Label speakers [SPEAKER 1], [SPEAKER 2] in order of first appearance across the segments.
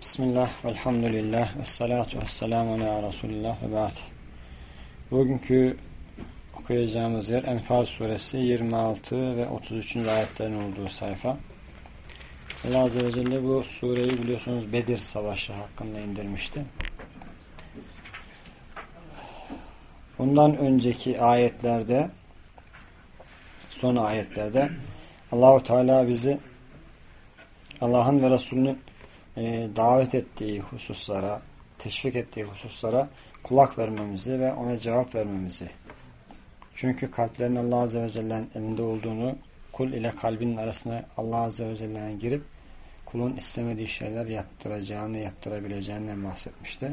[SPEAKER 1] Bismillah, velhamdülillah, ve salatu ve selamu ala Resulillah ve ba'd. Bugünkü okuyacağımız yer Enfal suresi 26 ve 33. ayetlerin olduğu sayfa. Allah Azze ve Celle bu sureyi biliyorsunuz Bedir Savaşı hakkında indirmişti. Bundan önceki ayetlerde son ayetlerde Allahu Teala bizi Allah'ın ve Resulünün e, davet ettiği hususlara, teşvik ettiği hususlara kulak vermemizi ve ona cevap vermemizi. Çünkü kalplerin Allah Azze ve Celle'nin elinde olduğunu kul ile kalbinin arasına Allah Azze ve Celle'nin girip kulun istemediği şeyler yaptıracağını, yaptırabileceğinden bahsetmişti.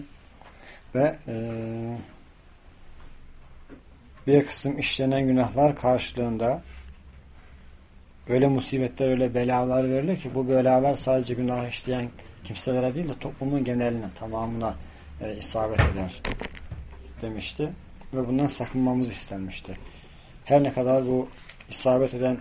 [SPEAKER 1] Ve e, bir kısım işlenen günahlar karşılığında öyle musibetler, öyle belalar verilir ki bu belalar sadece günah işleyen kimselere değil de toplumun geneline, tamamına e, isabet eder demişti. Ve bundan sakınmamız istenmişti. Her ne kadar bu isabet eden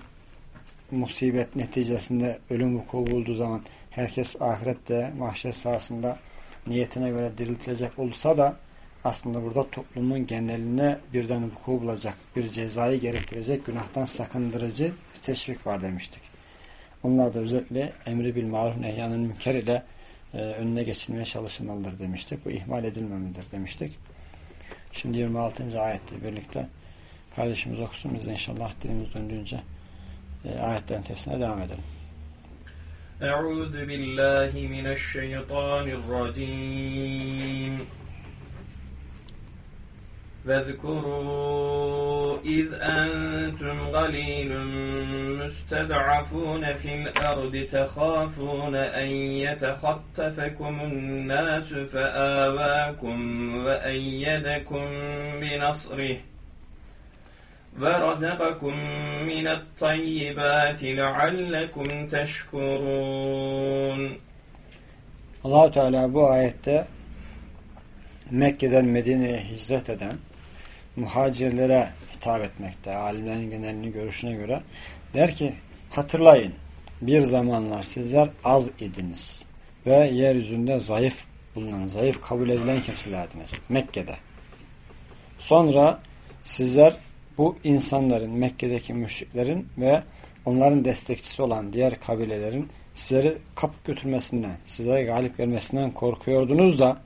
[SPEAKER 1] musibet neticesinde ölüm vuku bulduğu zaman herkes ahirette mahşer sahasında niyetine göre diriltilecek olsa da aslında burada toplumun geneline birden vuku bulacak, bir cezayı gerektirecek günahtan sakındırıcı teşvik var demiştik. Onlar da özellikle emri bil maruf nehyanın münker ile e, önüne geçilmeye çalışılmalıdır demiştik. Bu ihmal edilmemelidir demiştik. Şimdi 26. ayette birlikte kardeşimiz okusun. Biz inşallah dilimiz döndüğünce e, ayetlerin tefsirine devam edelim.
[SPEAKER 2] Euzu billahi mineşşeytanirracim. Vezkurû إذ أنتم قليل مستضعفون في الأرض تخافون أن يتخطفكم الناس فآواكم وأيدكم بنصره ورزقكم من الطيبات لعلكم تشكرون.
[SPEAKER 1] allah Teala bu ayette Mekke'den Medine'ye hicret eden muhacirlere hitap etmekte. Alimlerin genelini görüşüne göre der ki hatırlayın bir zamanlar sizler az idiniz ve yeryüzünde zayıf bulunan, zayıf kabul edilen kimselerdiniz. Mekke'de. Sonra sizler bu insanların, Mekke'deki müşriklerin ve onların destekçisi olan diğer kabilelerin sizleri kapıp götürmesinden, sizlere galip gelmesinden korkuyordunuz da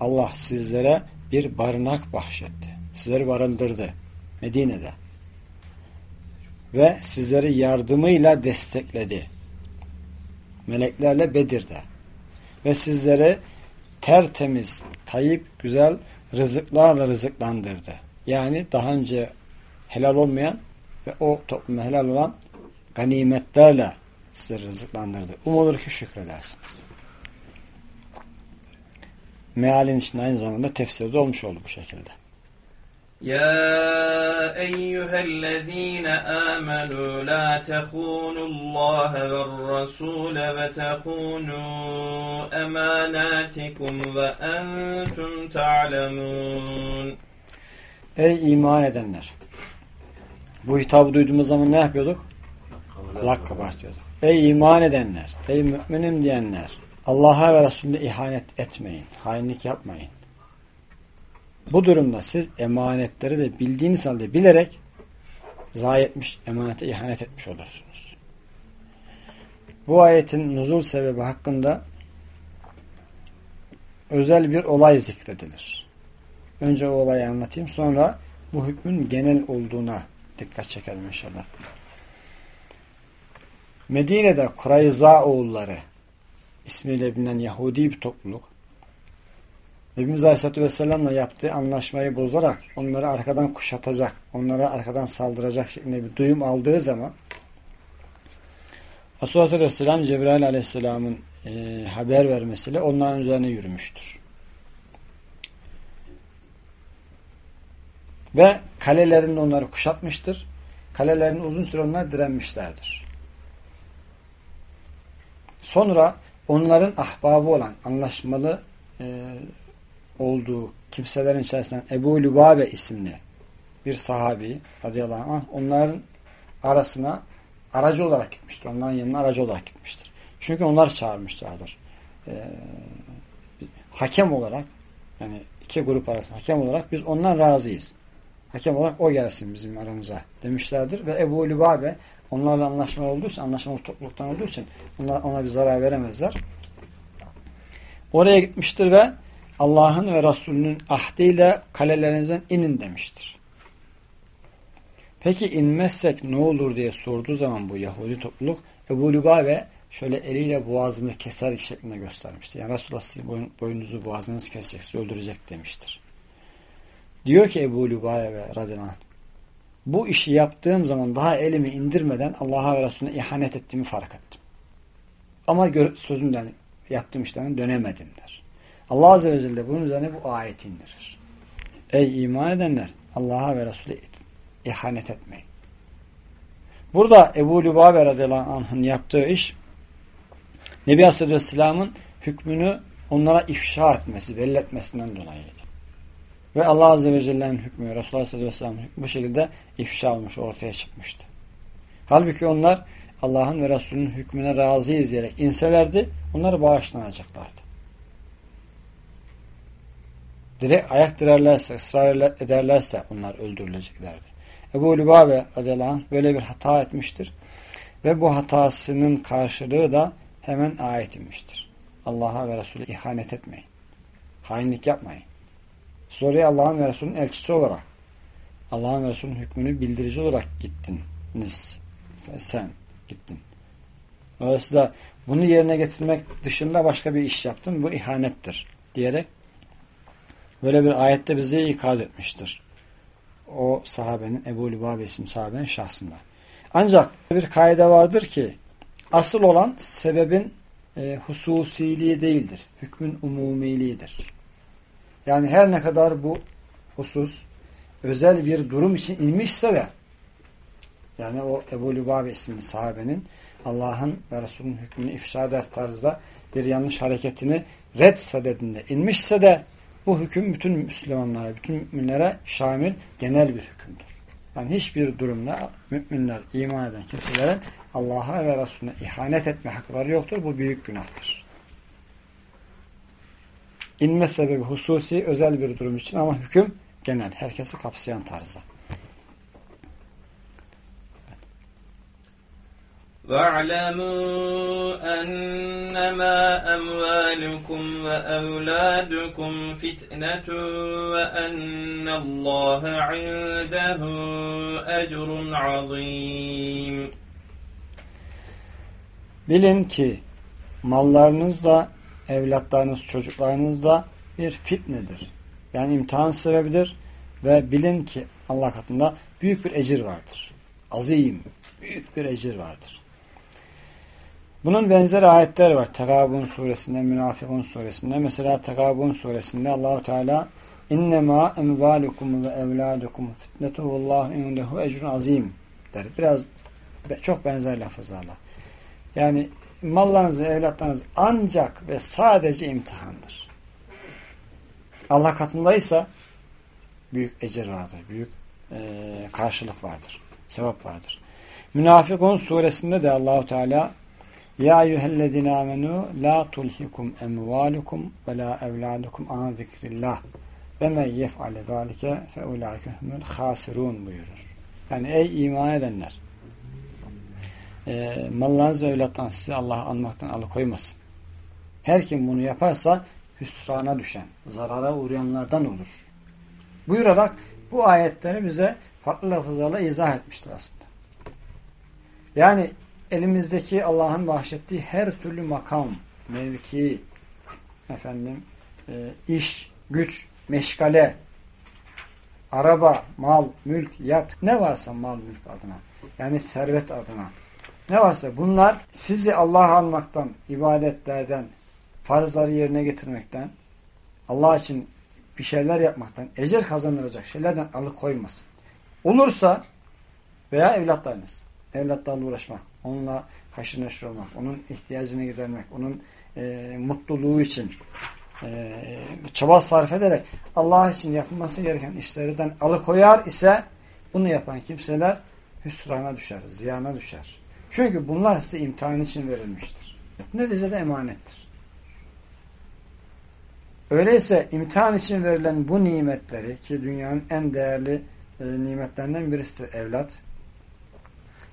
[SPEAKER 1] Allah sizlere bir barınak bahşetti sizleri barındırdı Medine'de. Ve sizleri yardımıyla destekledi. Meleklerle Bedir'de. Ve sizleri tertemiz, tayyip, güzel rızıklarla rızıklandırdı. Yani daha önce helal olmayan ve o topluma helal olan ganimetlerle sizleri rızıklandırdı. Umulur ki şükredersiniz. Mealin içinde aynı zamanda tefsirde olmuş oldu bu şekilde.
[SPEAKER 2] يا أيها الذين آمنوا لا تخونوا الله والرسول وتخونوا أماناتكم وأنتم تعلمون
[SPEAKER 1] Ey iman edenler! Bu hitabı duyduğumuz zaman ne yapıyorduk? Kulak kabartıyorduk. Ey iman edenler! Ey müminim diyenler! Allah'a ve Resulüne ihanet etmeyin. Hainlik yapmayın. Bu durumda siz emanetleri de bildiğiniz halde bilerek zayi etmiş, emanete ihanet etmiş olursunuz. Bu ayetin nuzul sebebi hakkında özel bir olay zikredilir. Önce o olayı anlatayım. Sonra bu hükmün genel olduğuna dikkat çekelim inşallah. Medine'de Kurayza oğulları ismiyle bilinen Yahudi bir topluluk Nebimiz Aleyhisselatü Vesselam'la yaptığı anlaşmayı bozarak onları arkadan kuşatacak, onlara arkadan saldıracak şeklinde bir duyum aldığı zaman Resulullah Aleyhisselatü Vesselam Cebrail Aleyhisselam'ın e, haber vermesiyle onların üzerine yürümüştür. Ve kalelerini onları kuşatmıştır. Kalelerini uzun süre onlar direnmişlerdir. Sonra onların ahbabı olan anlaşmalı e, olduğu kimselerin içerisinden Ebu Lübabe isimli bir sahabi radıyallahu anh onların arasına aracı olarak gitmiştir. Onların yanına aracı olarak gitmiştir. Çünkü onlar çağırmışlardır. Ee, hakem olarak yani iki grup arasında hakem olarak biz ondan razıyız. Hakem olarak o gelsin bizim aramıza demişlerdir. Ve Ebu Lübabe onlarla anlaşma olduğu için, anlaşmalı topluluktan olduğu için onlar, ona bir zarar veremezler. Oraya gitmiştir ve Allah'ın ve Resulünün ahdiyle kalelerinizden inin demiştir. Peki inmezsek ne olur diye sorduğu zaman bu Yahudi topluluk Ebu Lübabe şöyle eliyle boğazını keser şeklinde göstermiştir. Yani Resulullah sizin boyun, boyunuzu boğazınızı kesecek, sizi öldürecek demiştir. Diyor ki Ebu Lübabe radıyallahu anh, bu işi yaptığım zaman daha elimi indirmeden Allah'a ve Resulüne ihanet ettiğimi fark ettim. Ama sözümden, yaptığım işlerden dönemedim der. Allah Azze ve Celle bunun üzerine bu ayet indirir. Ey iman edenler Allah'a ve Resulüne ihanet etmeyin. Burada Ebu Lübabe radıyallahu anh'ın yaptığı iş Nebi Aleyhisselam'ın hükmünü onlara ifşa etmesi, belletmesinden dolayıydı. Ve Allah Azze ve Celle'nin hükmü, Resulullah Aleyhisselam'ın hükmü bu şekilde ifşa olmuş, ortaya çıkmıştı. Halbuki onlar Allah'ın ve Resulünün hükmüne razıyız diyerek inselerdi, onları bağışlanacaklardı. Direkt ayak direrlerse, ısrar ederlerse onlar öldürüleceklerdi. Ebu Lübabe radıyallahu anh böyle bir hata etmiştir. Ve bu hatasının karşılığı da hemen ayet inmiştir. Allah'a ve Resulü ihanet etmeyin. Hainlik yapmayın. Soruya Allah'ın ve Resulünün elçisi olarak Allah'ın ve Resulünün hükmünü bildirici olarak gittiniz. Sen gittin. Dolayısıyla bunu yerine getirmek dışında başka bir iş yaptın. Bu ihanettir. Diyerek böyle bir ayette bizi ikaz etmiştir. O sahabenin Ebu Lübabe isim sahabenin şahsında. Ancak bir kaide vardır ki asıl olan sebebin e, hususiliği değildir. Hükmün umumiliğidir. Yani her ne kadar bu husus özel bir durum için inmişse de yani o Ebu Lübabe isimli sahabenin Allah'ın ve Resulünün hükmünü ifşa eder tarzda bir yanlış hareketini red sadedinde inmişse de bu hüküm bütün Müslümanlara, bütün müminlere şamil genel bir hükümdür. Yani hiçbir durumda müminler, iman eden kimselerin Allah'a ve Resulüne ihanet etme hakları yoktur. Bu büyük günahtır. İnme sebebi hususi özel bir durum için ama hüküm genel. Herkesi kapsayan tarzda.
[SPEAKER 2] وَاعْلَمُوا أَنَّمَا أَمْوَالُكُمْ وَأَوْلَادُكُمْ فِتْنَةٌ وَأَنَّ اللّٰهَ عِنْدَهُ أَجْرٌ عَظِيمٌ
[SPEAKER 1] Bilin ki mallarınız da evlatlarınız, çocuklarınız da bir fitnedir. Yani imtihan sebebidir ve bilin ki Allah katında büyük bir ecir vardır. Azim, büyük bir ecir vardır. Bunun benzer ayetler var. Tegabun suresinde, Münafikun suresinde. Mesela Tegabun suresinde Allahu Teala innema emvalukum ve evladukum fitnetuhullahu indehu ecrun azim der. Biraz çok benzer lafızlarla. Yani mallarınız ve evlatlarınız ancak ve sadece imtihandır. Allah katındaysa büyük ecir vardır. Büyük e, karşılık vardır. Sevap vardır. Münafikun suresinde de Allahu Teala ya eyyühellezine amenu la tulhikum emvalukum ve la evladukum an zikrillah ve men yef'ale zalike fe ulaike humul hasirun buyurur. Yani ey iman edenler e, mallarınız ve evlatlarınız sizi Allah'ı anmaktan alıkoymasın. Her kim bunu yaparsa hüsrana düşen, zarara uğrayanlardan olur. Buyurarak bu ayetleri bize farklı lafızlarla izah etmiştir aslında. Yani elimizdeki Allah'ın bahşettiği her türlü makam, mevki, efendim, e, iş, güç, meşgale, araba, mal, mülk, yat, ne varsa mal, mülk adına, yani servet adına, ne varsa bunlar sizi Allah'a almaktan, ibadetlerden, farzları yerine getirmekten, Allah için bir şeyler yapmaktan, ecir kazanılacak şeylerden alıkoymasın. Olursa veya evlatlarınız, evlatlarla uğraşmak, onunla haşır neşir olmak, onun ihtiyacını gidermek, onun e, mutluluğu için e, çaba sarf ederek Allah için yapılması gereken işlerden alıkoyar ise bunu yapan kimseler hüsrana düşer, ziyana düşer. Çünkü bunlar size imtihan için verilmiştir. Neticede emanettir. Öyleyse imtihan için verilen bu nimetleri ki dünyanın en değerli e, nimetlerinden birisidir evlat.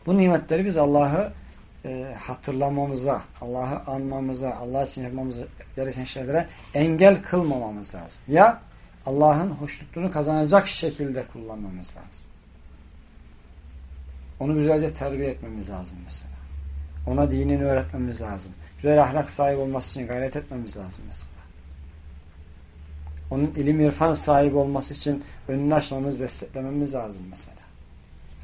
[SPEAKER 1] Bu nimetleri biz Allah'ı e, hatırlamamıza, Allah'ı anmamıza, Allah için yapmamız gereken şeylere engel kılmamamız lazım. Ya Allah'ın hoşnutluğunu kazanacak şekilde kullanmamız lazım. Onu güzelce terbiye etmemiz lazım mesela. Ona dinini öğretmemiz lazım. Güzel ahlak sahibi olması için gayret etmemiz lazım mesela. Onun ilim irfan sahibi olması için önünü açmamız, desteklememiz lazım mesela.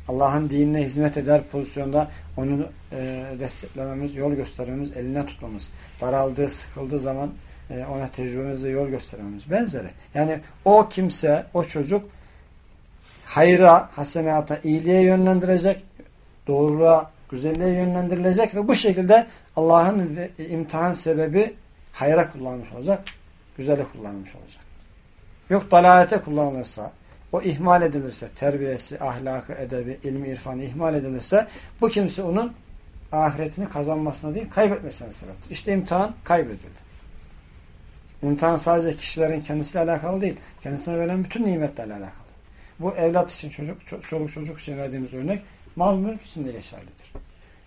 [SPEAKER 1] Allah'ın dinine hizmet eder pozisyonda onu e, desteklememiz, yol göstermemiz, eline tutmamız. Daraldığı, sıkıldığı zaman e, ona tecrübemizle yol göstermemiz. Benzeri. Yani o kimse, o çocuk hayra, hasenata, iyiliğe yönlendirecek, doğruluğa, güzelliğe yönlendirilecek ve bu şekilde Allah'ın imtihan sebebi hayra kullanmış olacak, güzele kullanmış olacak. Yok dalalete kullanılırsa, o ihmal edilirse, terbiyesi, ahlakı, edebi, ilmi, irfanı ihmal edilirse bu kimse onun ahiretini kazanmasına değil kaybetmesine sebeptir. İşte imtihan kaybedildi. İmtihan sadece kişilerin kendisiyle alakalı değil, kendisine verilen bütün nimetlerle alakalı. Bu evlat için, çocuk, çoluk çocuk için verdiğimiz örnek mal mülk için de geçerlidir.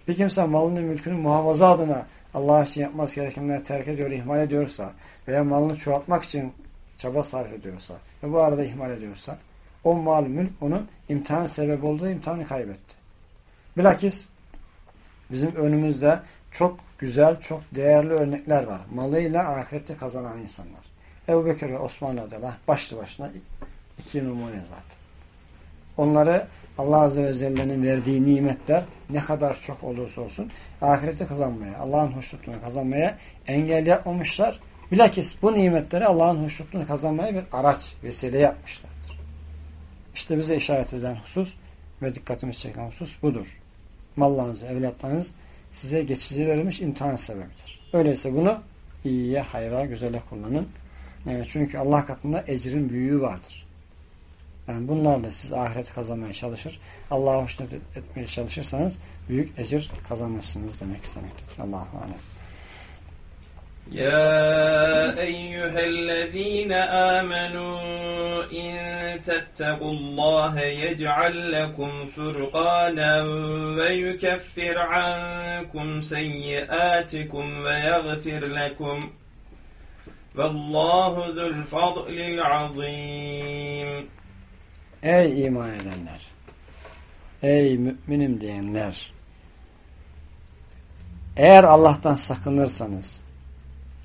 [SPEAKER 1] Bir kimse malını mülkünü muhafaza adına Allah için yapması gerekenleri terk ediyor, ihmal ediyorsa veya malını çoğaltmak için çaba sarf ediyorsa ve bu arada ihmal ediyorsa o mal mülk onun imtihan sebebi olduğu imtihanı kaybetti. Bilakis bizim önümüzde çok güzel, çok değerli örnekler var. Malıyla ahirette kazanan insanlar. Ebu Bekir ve Osman radıyallahu başlı başına iki numune zaten. Onları Allah Azze ve Celle'nin verdiği nimetler ne kadar çok olursa olsun ahirete kazanmaya, Allah'ın hoşnutluğunu kazanmaya engel yapmamışlar. Bilakis bu nimetleri Allah'ın hoşnutluğunu kazanmaya bir araç, vesile yapmışlardır. İşte bize işaret eden husus ve dikkatimizi çeken husus budur. Mallarınız, evlatlarınız size geçici verilmiş imtihan sebebidir. Öyleyse bunu iyiye, hayra, güzele kullanın. Evet, çünkü Allah katında ecrin büyüğü vardır. Yani bunlarla siz ahireti kazanmaya çalışır. Allah'a hoşnut etmeye çalışırsanız büyük ecir kazanırsınız demek istemektedir. Allah'a alem.
[SPEAKER 2] يا أيها الذين آمنوا إن تتقوا الله يجعل لكم فرقانا ويكفر عنكم سيئاتكم ويغفر لكم والله ذو الفضل العظيم
[SPEAKER 1] Ey iman edenler! Ey müminim diyenler! Eğer Allah'tan sakınırsanız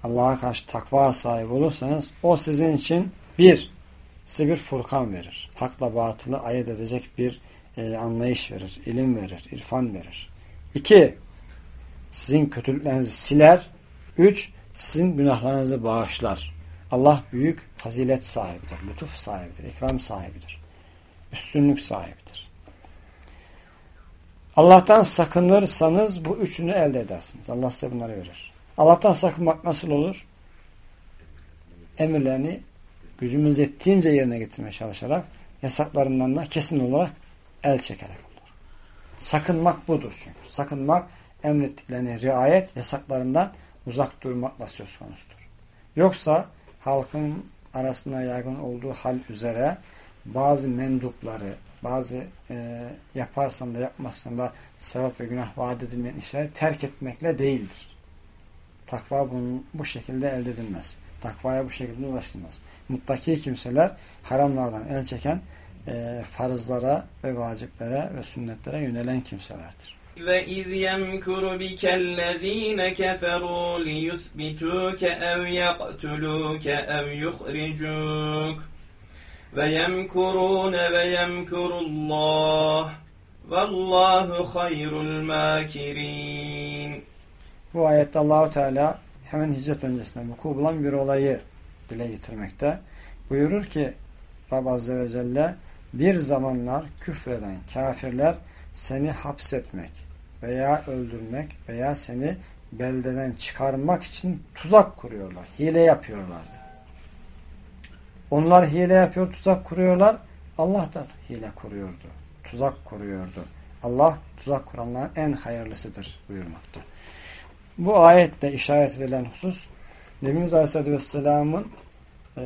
[SPEAKER 1] Allah'a karşı takva sahibi olursanız o sizin için bir, size bir furkan verir. Hakla batılı ayırt edecek bir e, anlayış verir, ilim verir, irfan verir. İki, sizin kötülüklerinizi siler. Üç, sizin günahlarınızı bağışlar. Allah büyük fazilet sahibidir, lütuf sahibidir, ikram sahibidir, üstünlük sahibidir. Allah'tan sakınırsanız bu üçünü elde edersiniz. Allah size bunları verir. Allah'tan sakınmak nasıl olur? Emirlerini gücümüz ettiğince yerine getirmeye çalışarak yasaklarından da kesin olarak el çekerek olur. Sakınmak budur çünkü. Sakınmak emrettiklerine riayet yasaklarından uzak durmakla söz konusudur. Yoksa halkın arasında yaygın olduğu hal üzere bazı mendupları, bazı e, yaparsan da yapmazsan da sevap ve günah vaat edilmeyen işleri terk etmekle değildir. Takva bunun, bu şekilde elde edilmez. Takvaya bu şekilde ulaşılmaz. Muttaki kimseler haramlardan el çeken e, farzlara ve vaciplere ve sünnetlere yönelen kimselerdir.
[SPEAKER 2] وَإِذْ يَمْكُرُ بِكَ الَّذ۪ينَ كَفَرُوا لِيُثْبِتُوكَ اَوْ يَقْتُلُوكَ اَوْ يُخْرِجُوكَ وَيَمْكُرُونَ وَيَمْكُرُ اللّٰهِ وَاللّٰهُ خَيْرُ الْمَاكِرِينَ
[SPEAKER 1] bu ayette Allahu Teala hemen hicret öncesinde vuku bulan bir olayı dile getirmekte. Buyurur ki Rab Azze ve Celle bir zamanlar küfreden kafirler seni hapsetmek veya öldürmek veya seni beldeden çıkarmak için tuzak kuruyorlar. Hile yapıyorlardı. Onlar hile yapıyor, tuzak kuruyorlar. Allah da hile kuruyordu. Tuzak kuruyordu. Allah tuzak kuranların en hayırlısıdır buyurmakta. Bu ayetle işaret edilen husus Nebimiz Aleyhisselatü Vesselam'ın e,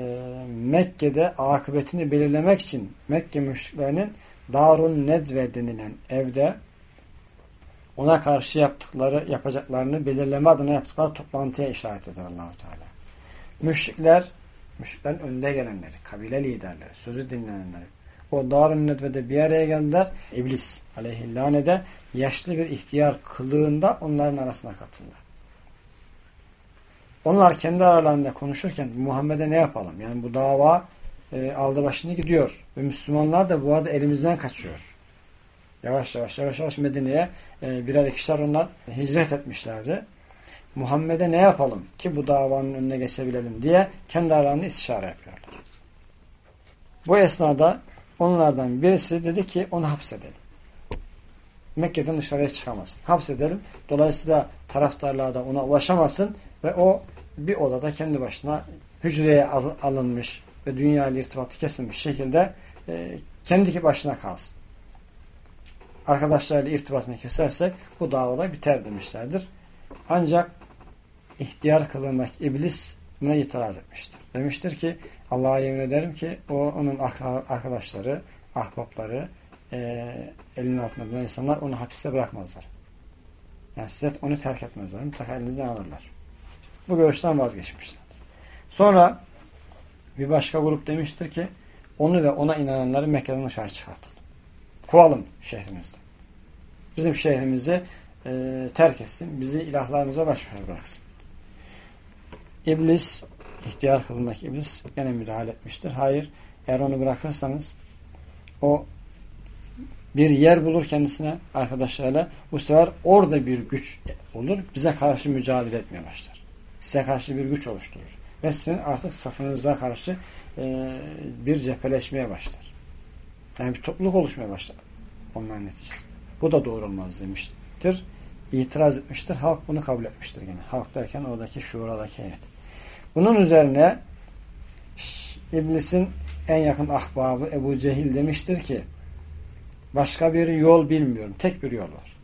[SPEAKER 1] Mekke'de akıbetini belirlemek için Mekke müşriklerinin Darun Nedve denilen evde ona karşı yaptıkları, yapacaklarını belirleme adına yaptıkları toplantıya işaret eder Allahu Teala. Müşrikler, müşriklerin önde gelenleri, kabile liderleri, sözü dinlenenleri. O Darun Nedve'de bir araya geldiler. İblis aleyhillâne'de yaşlı bir ihtiyar kılığında onların arasına katıldılar. Onlar kendi aralarında konuşurken Muhammed'e ne yapalım? Yani bu dava e, aldı başını gidiyor. Ve Müslümanlar da bu arada elimizden kaçıyor. Yavaş yavaş yavaş yavaş Medine'ye e, birer ikişer onlar hicret etmişlerdi. Muhammed'e ne yapalım ki bu davanın önüne geçebilelim diye kendi aralarında istişare yapıyorlar. Bu esnada onlardan birisi dedi ki onu hapsedelim. Mekke'den dışarıya çıkamasın. Hapsedelim. Dolayısıyla taraftarlar da ona ulaşamasın ve o bir odada kendi başına hücreye alınmış ve dünya ile irtibatı kesilmiş şekilde e, kendi başına kalsın. Arkadaşlarıyla irtibatını kesersek bu davada biter demişlerdir. Ancak ihtiyar kılınmak iblis buna itiraz etmiştir. Demiştir ki Allah'a yemin ederim ki o onun arkadaşları, ahbapları, e, elinin altında bulunan insanlar onu hapiste bırakmazlar. Yani size onu terk etmezler. Mutlaka elinizden alırlar. Bu görüşten vazgeçmişler. Sonra bir başka grup demiştir ki onu ve ona inananları Mekke'den dışarı çıkartalım. Kovalım şehrimizde. Bizim şehrimizi e, terk etsin. Bizi ilahlarımıza baş bıraksın. İblis, ihtiyar kılındaki iblis gene müdahale etmiştir. Hayır, eğer onu bırakırsanız o bir yer bulur kendisine arkadaşlarıyla bu sefer orada bir güç olur. Bize karşı mücadele etmeye başlar. Size karşı bir güç oluşturur. Ve sizin artık safınıza karşı e, bir cepheleşmeye başlar. Yani bir topluluk oluşmaya başlar. Onların neticesinde. Bu da doğru olmaz demiştir. İtiraz etmiştir. Halk bunu kabul etmiştir gene. Halk derken oradaki şuuradaki heyet. Bunun üzerine İblis'in en yakın ahbabı Ebu Cehil demiştir ki başka bir yol bilmiyorum. Tek bir yol var.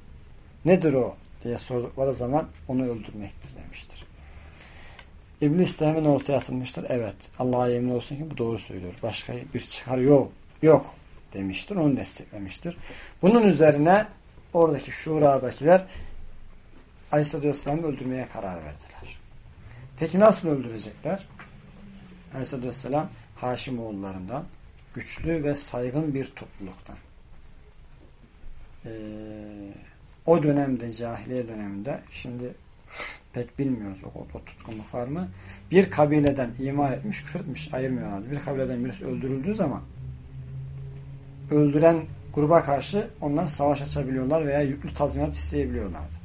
[SPEAKER 1] Nedir o? diye sordukları zaman onu öldürmektir demiştir. İblis de hemen ortaya atılmıştır. Evet. Allah'a yemin olsun ki bu doğru söylüyor. Başka bir çıkar yok. Yok demiştir. Onu desteklemiştir. Bunun üzerine oradaki şuradakiler Aleyhisselatü Vesselam'ı öldürmeye karar verdiler. Peki nasıl öldürecekler? Aleyhisselatü Vesselam Haşimoğullarından güçlü ve saygın bir topluluktan. Ee, o dönemde, cahiliye döneminde şimdi pek bilmiyoruz o, o tutkunluk var mı? Bir kabileden iman etmiş, küfür etmiş ayırmıyorlar. Bir kabileden birisi öldürüldüğü zaman öldüren gruba karşı onlar savaş açabiliyorlar veya yüklü tazminat isteyebiliyorlardı.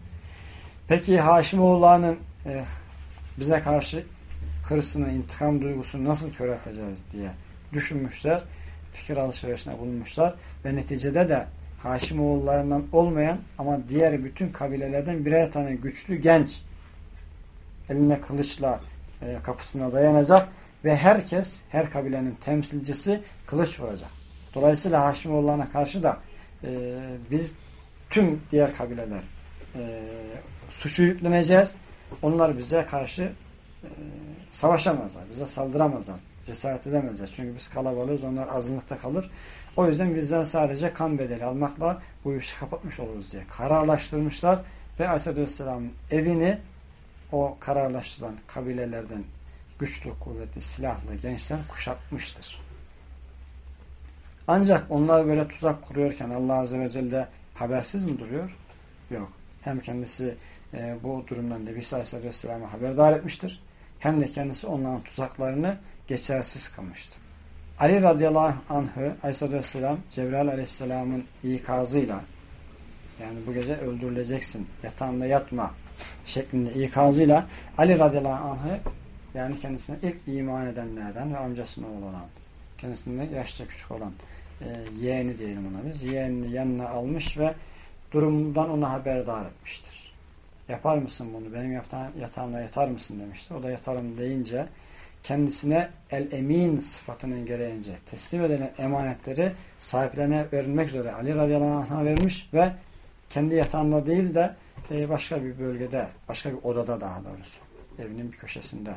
[SPEAKER 1] Peki Haşimoğulları'nın e, bize karşı hırsını, intikam duygusunu nasıl körelteceğiz diye düşünmüşler. Fikir alışverişine bulunmuşlar. Ve neticede de Haşimoğullarından olmayan ama diğer bütün kabilelerden birer tane güçlü genç eline kılıçla e, kapısına dayanacak ve herkes, her kabilenin temsilcisi kılıç vuracak. Dolayısıyla Haşimoğullarına karşı da e, biz tüm diğer kabileler e, suçu yükleneceğiz. Onlar bize karşı e, savaşamazlar, bize saldıramazlar, cesaret edemezler. Çünkü biz kalabalığız, onlar azınlıkta kalır. O yüzden bizden sadece kan bedeli almakla bu işi kapatmış oluruz diye kararlaştırmışlar ve Aleyhisselam'ın evini o kararlaştırılan kabilelerden güçlü, kuvvetli, silahlı gençler kuşatmıştır. Ancak onlar böyle tuzak kuruyorken Allah Azze ve Celle habersiz mi duruyor? Yok. Hem kendisi e, bu durumdan Nebi Aleyhisselam'a haberdar etmiştir. Hem de kendisi onların tuzaklarını geçersiz kılmıştır. Ali radıyallahu anh'ı Aleyhisselam Cebrail Aleyhisselam'ın ikazıyla yani bu gece öldürüleceksin yatağında yatma şeklinde ikazıyla Ali radıyallahu anh'ı yani kendisine ilk iman edenlerden ve amcasının oğlu olan kendisinden yaşça küçük olan e, yeğeni diyelim ona biz yeğenini yanına almış ve durumdan ona haberdar etmiştir. Yapar mısın bunu? Benim yatağımda yatar mısın demiştir. O da yatarım deyince kendisine el-emin sıfatının gereğince teslim edilen emanetleri sahiplerine verilmek üzere Ali radıyallahu anh'a vermiş ve kendi yatağında değil de e, başka bir bölgede, başka bir odada daha doğrusu evinin bir köşesinde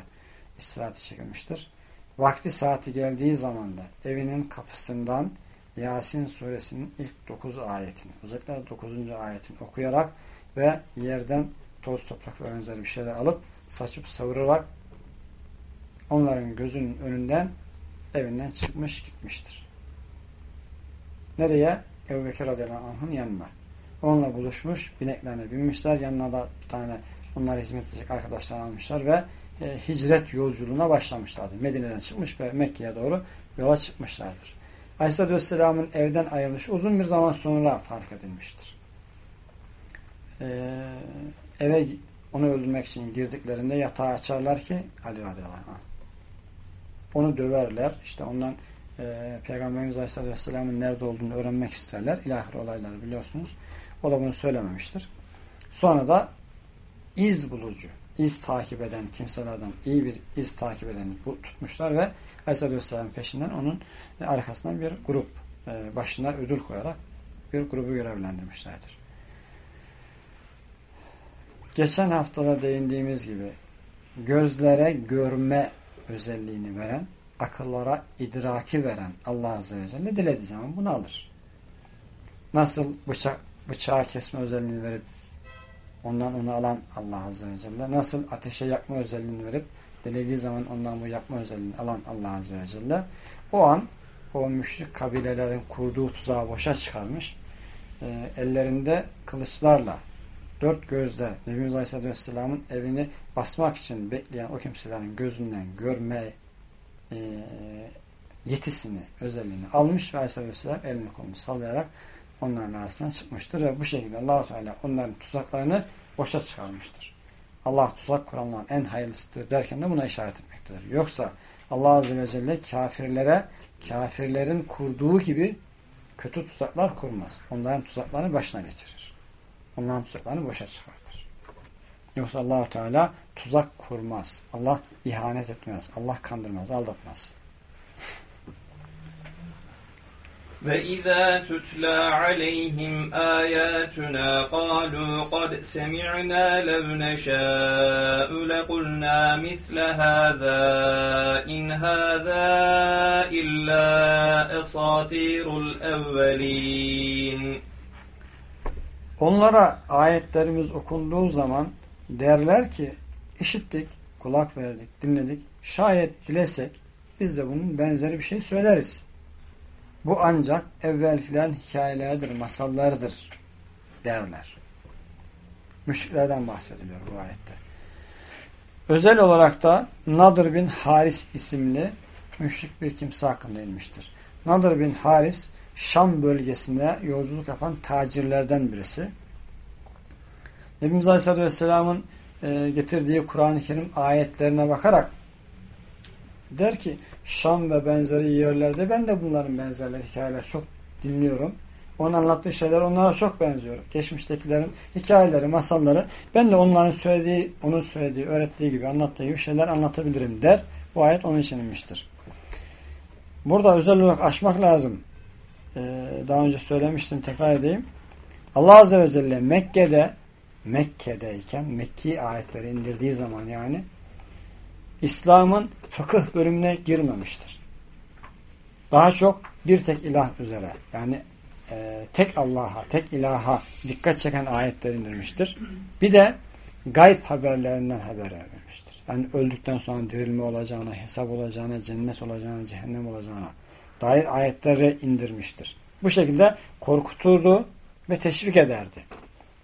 [SPEAKER 1] istirahat çekilmiştir. vakti saati geldiği zaman da evinin kapısından Yasin suresinin ilk 9 ayetini, özellikle 9. ayetini okuyarak ve yerden toz toprak ve benzeri bir şeyler alıp saçıp savurarak onların gözünün önünden evinden çıkmış gitmiştir. Nereye? Ebu Bekir radıyallahu anh'ın yanına. Onunla buluşmuş, bineklerine binmişler. Yanına da bir tane onlara hizmet edecek arkadaşlar almışlar ve e, hicret yolculuğuna başlamışlardır. Medine'den çıkmış ve Mekke'ye doğru yola çıkmışlardır. Aleyhisselatü Vesselam'ın evden ayrılışı uzun bir zaman sonra fark edilmiştir. Ee, eve onu öldürmek için girdiklerinde yatağı açarlar ki Ali radıyallahu anh. Onu döverler. İşte ondan e, Peygamberimiz Aleyhisselatü Vesselam'ın nerede olduğunu öğrenmek isterler. İlahir olayları biliyorsunuz. O da bunu söylememiştir. Sonra da iz bulucu, iz takip eden kimselerden iyi bir iz takip edeni tutmuşlar ve Aleyhisselatü Vesselam peşinden onun arkasından bir grup e, başına ödül koyarak bir grubu görevlendirmişlerdir. Geçen haftada değindiğimiz gibi gözlere görme özelliğini veren, akıllara idraki veren Allah Azze ve Celle dilediği zaman bunu alır. Nasıl bıçak, bıçağı kesme özelliğini verip ondan onu alan Allah Azze ve Celle, nasıl ateşe yakma özelliğini verip dilediği zaman ondan bu yapma özelliğini alan Allah Azze ve Celle o an o müşrik kabilelerin kurduğu tuzağı boşa çıkarmış. Ellerinde kılıçlarla dört gözle Nebimiz Aleyhisselatü Vesselam'ın evini basmak için bekleyen o kimselerin gözünden görme e, yetisini, özelliğini almış ve Aleyhisselatü Vesselam elini kolunu sallayarak onların arasından çıkmıştır ve bu şekilde allah Teala onların tuzaklarını boşa çıkarmıştır. Allah tuzak kuranların en hayırlısıdır derken de buna işaret etmektedir. Yoksa Allah Azze ve Celle kafirlere kafirlerin kurduğu gibi kötü tuzaklar kurmaz. Onların tuzaklarını başına geçirir Onların tuzaklarını boşa çıkartır. Yoksa allah Teala tuzak kurmaz. Allah ihanet etmez. Allah kandırmaz, aldatmaz.
[SPEAKER 2] وَإِذَا تُتْلَى عَلَيْهِمْ آيَاتُنَا قَالُوا قَدْ سَمِعْنَا لَوْ نَشَاءُ لَقُلْنَا مِثْلَ هَذَا إِنْ هَذَا إِلَّا أَسَاطِيرُ الْأَوَّلِينَ
[SPEAKER 1] Onlara ayetlerimiz okunduğu zaman derler ki işittik, kulak verdik, dinledik. Şayet dilesek biz de bunun benzeri bir şey söyleriz. Bu ancak evvelkilerin hikayeleridir, masallardır derler. Müşriklerden bahsediliyor bu ayette. Özel olarak da Nadir bin Haris isimli müşrik bir kimse hakkında inmiştir. Nadir bin Haris Şam bölgesinde yolculuk yapan tacirlerden birisi. Nebimiz Aleyhisselatü Vesselam'ın e, getirdiği Kur'an-ı Kerim ayetlerine bakarak der ki Şam ve benzeri yerlerde ben de bunların benzerleri hikayeler çok dinliyorum. Onun anlattığı şeyler onlara çok benziyor. Geçmiştekilerin hikayeleri, masalları ben de onların söylediği, onun söylediği, öğrettiği gibi, anlattığı gibi şeyler anlatabilirim der. Bu ayet onun için inmiştir. Burada özel olarak açmak lazım. Ee, daha önce söylemiştim, tekrar edeyim. Allah Azze ve Celle Mekke'de Mekke'deyken Mekki ayetleri indirdiği zaman yani İslam'ın fıkıh bölümüne girmemiştir. Daha çok bir tek ilah üzere yani e, tek Allah'a, tek ilaha dikkat çeken ayetler indirmiştir. Bir de gayb haberlerinden haber vermemiştir. Yani öldükten sonra dirilme olacağına, hesap olacağına, cennet olacağına, cehennem olacağına dair ayetleri indirmiştir. Bu şekilde korkuturdu ve teşvik ederdi.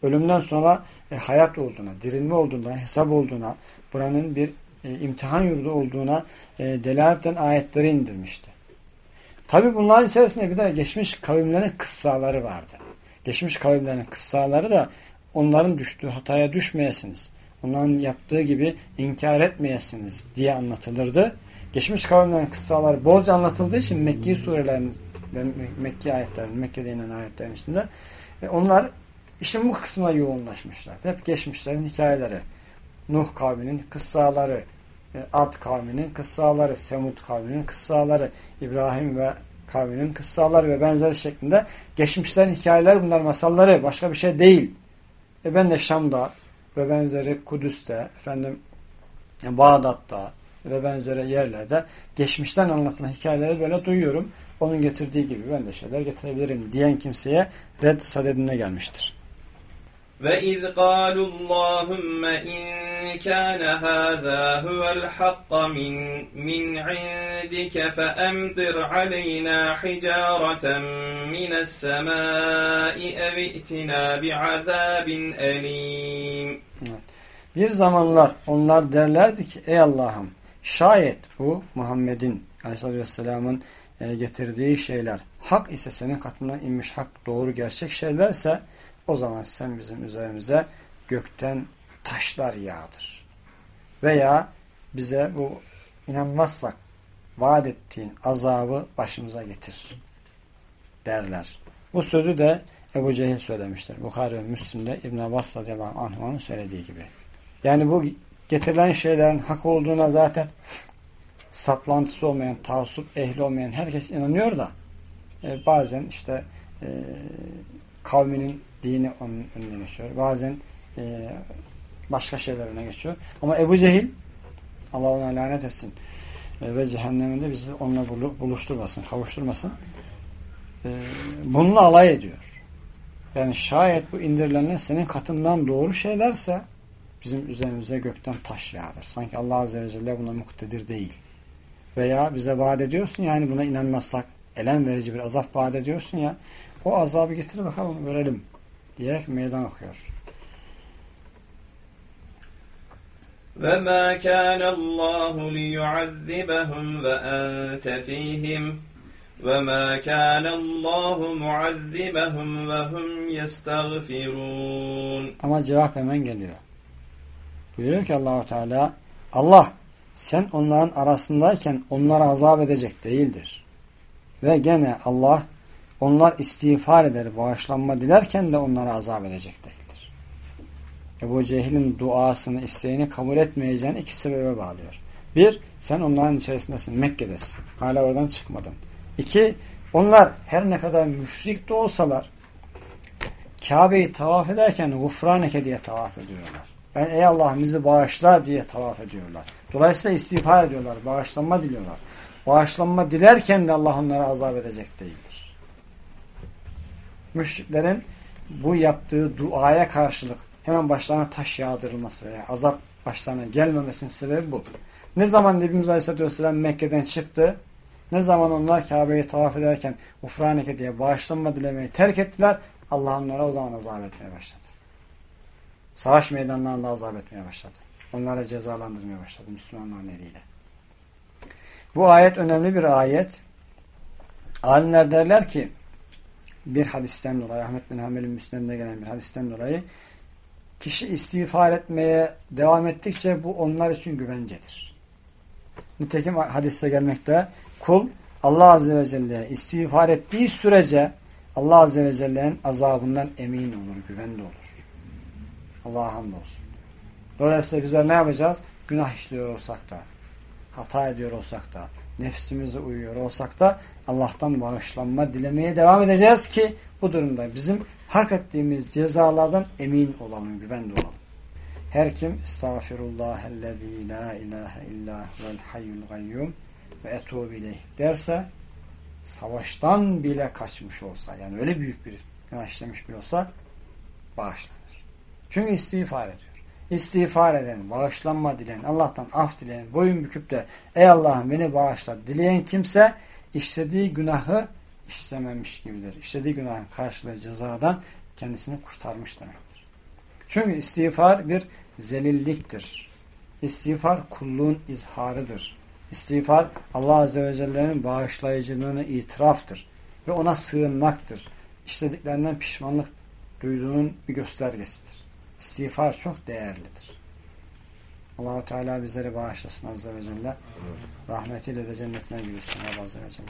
[SPEAKER 1] Ölümden sonra e, hayat olduğuna, dirilme olduğuna, hesap olduğuna, buranın bir e, imtihan yurdu olduğuna e, delaleten ayetleri indirmişti. Tabi bunların içerisinde bir de geçmiş kavimlerin kıssaları vardı. Geçmiş kavimlerin kıssaları da onların düştüğü hataya düşmeyesiniz. Onların yaptığı gibi inkar etmeyesiniz diye anlatılırdı. Geçmiş kavimlerin kıssaları bolca anlatıldığı için Mekki surelerin ve Mekki ayetlerin, Mekke'de inen ayetlerin içinde e, onlar işin bu kısmına yoğunlaşmışlar. Hep geçmişlerin hikayeleri. Nuh kavminin kıssaları, e, Ad kavminin kıssaları, Semud kavminin kıssaları, İbrahim ve kavminin kıssaları ve benzeri şeklinde geçmişlerin hikayeler bunlar masalları başka bir şey değil. E ben de Şam'da ve benzeri Kudüs'te, efendim Bağdat'ta, ve benzeri yerlerde geçmişten anlatılan hikayeleri böyle duyuyorum. Onun getirdiği gibi ben de şeyler getirebilirim diyen kimseye red sadedine gelmiştir.
[SPEAKER 2] وَإِذْ قَالُوا اللَّهُمَّ إِنْ كَانَ هَذَا هُوَ الْحَقَّ مِنْ, مِنْ عِنْدِكَ فَأَمْطِرْ عَلَيْنَا حِجَارَةً مِنَ السَّمَاءِ اَوِئْتِنَا بِعَذَابٍ أَلِيمٍ
[SPEAKER 1] Bir zamanlar onlar derlerdi ki ey Allah'ım şayet bu Muhammed'in Aleyhisselatü Vesselam'ın e, getirdiği şeyler hak ise senin katından inmiş hak doğru gerçek şeylerse o zaman sen bizim üzerimize gökten taşlar yağdır. Veya bize bu inanmazsak vaat ettiğin azabı başımıza getir derler. Bu sözü de Ebu Cehil söylemiştir. Bukhari ve Müslim'de İbn Abbas radıyallahu anh'ın söylediği gibi. Yani bu getirilen şeylerin hak olduğuna zaten saplantısı olmayan, taassup ehli olmayan herkes inanıyor da e, bazen işte e, kavminin dini onun önüne geçiyor. Bazen e, başka şeyler önüne geçiyor. Ama Ebu Cehil Allah ona lanet etsin e, ve cehenneminde bizi onunla buluşturmasın, kavuşturmasın. E, bununla alay ediyor. Yani şayet bu indirilenler senin katından doğru şeylerse bizim üzerimize gökten taş yağdır. Sanki Allah Azze ve Celle buna muktedir değil. Veya bize vaat ediyorsun yani buna inanmazsak elem verici bir azap vaat ediyorsun ya o azabı getir bakalım görelim diyerek meydan okuyor.
[SPEAKER 2] وَمَا كَانَ اللّٰهُ لِيُعَذِّبَهُمْ وَأَنْتَ ف۪يهِمْ وَمَا كَانَ اللّٰهُ مُعَذِّبَهُمْ وَهُمْ يَسْتَغْفِرُونَ
[SPEAKER 1] Ama cevap hemen geliyor. Buyuruyor ki Allahu Teala Allah sen onların arasındayken onlara azap edecek değildir. Ve gene Allah onlar istiğfar eder, bağışlanma dilerken de onlara azap edecek değildir. Ebu Cehil'in duasını, isteğini kabul etmeyeceğini iki sebebe bağlıyor. Bir, sen onların içerisindesin, Mekke'desin. Hala oradan çıkmadın. İki, onlar her ne kadar müşrik de olsalar Kabe'yi tavaf ederken gufraneke diye tavaf ediyorlar. Yani ey Allah bizi bağışla diye tavaf ediyorlar. Dolayısıyla istiğfar ediyorlar, bağışlanma diliyorlar. Bağışlanma dilerken de Allah onlara azap edecek değildir. Müşriklerin bu yaptığı duaya karşılık hemen başlarına taş yağdırılması veya azap başlarına gelmemesinin sebebi bu. Ne zaman Nebimiz Aleyhisselatü Vesselam Mekke'den çıktı, ne zaman onlar Kabe'yi tavaf ederken ufraneke diye bağışlanma dilemeyi terk ettiler, Allah onlara o zaman azap etmeye başladı. Savaş meydanlarında azap etmeye başladı. Onlara cezalandırmaya başladı Müslümanların eliyle. Bu ayet önemli bir ayet. Alimler derler ki bir hadisten dolayı Ahmet bin Hamel'in müsnedinde gelen bir hadisten dolayı kişi istiğfar etmeye devam ettikçe bu onlar için güvencedir. Nitekim hadiste gelmekte kul Allah Azze ve Celle'ye istiğfar ettiği sürece Allah Azze ve Celle'nin azabından emin olur, güvende olur. Allah'a hamdolsun. Dolayısıyla bizler ne yapacağız? Günah işliyor olsak da, hata ediyor olsak da, nefsimize uyuyor olsak da Allah'tan bağışlanma dilemeye devam edeceğiz ki bu durumda bizim hak ettiğimiz cezalardan emin olalım, güvende olalım. Her kim estağfirullahellezî la ilahe illa vel hayyul gayyum ve etûbü ileyh derse savaştan bile kaçmış olsa yani öyle büyük bir günah işlemiş bile olsa bağışlanır. Çünkü istiğfar ediyor. İstiğfar eden, bağışlanma dileyen, Allah'tan af dileyen, boyun büküp de ey Allah'ım beni bağışla dileyen kimse işlediği günahı işlememiş gibidir. İşlediği günahın karşılığı cezadan kendisini kurtarmış demektir. Çünkü istiğfar bir zelilliktir. İstiğfar kulluğun izharıdır. İstiğfar Allah Azze ve Celle'nin bağışlayıcılığını itiraftır. Ve ona sığınmaktır. İşlediklerinden pişmanlık duyduğunun bir göstergesidir. İstiğfar çok değerlidir. Allahu Teala bizleri bağışlasın Azze ve Celle. Rahmetiyle de cennetine girsin Allah Azze ve Celle.